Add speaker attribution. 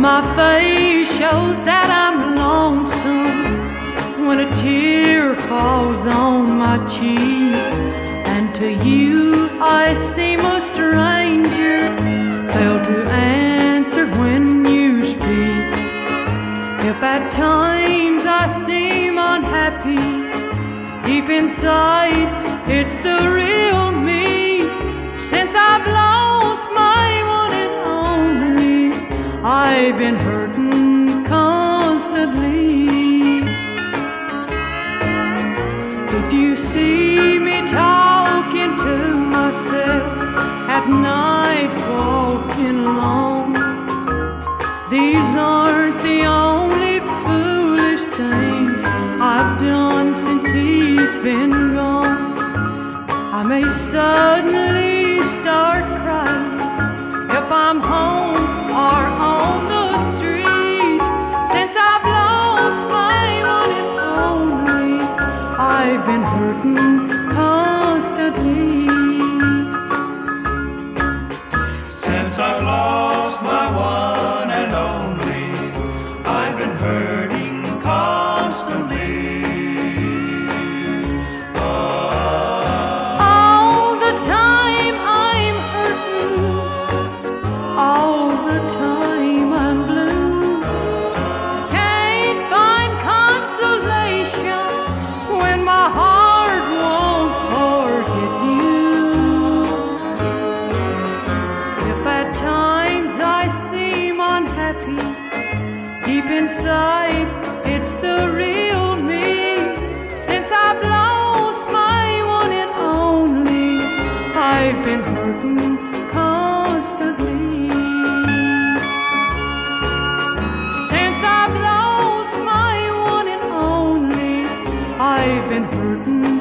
Speaker 1: My face shows that I'm lonesome when a tear falls on my cheek. And to you I seem a stranger, fail to answer when you speak. If at times I seem unhappy, deep inside it's the real. I've been hurting constantly. If you see me talking to myself at night, walking alone, these aren't the only foolish things I've done since he's been gone. I may suddenly start crying I've been hurting constantly. Since I've lost inside, it's the real me.
Speaker 2: Since I've lost my one and only, I've been hurting constantly.
Speaker 1: Since I've lost my one and only, I've been hurting.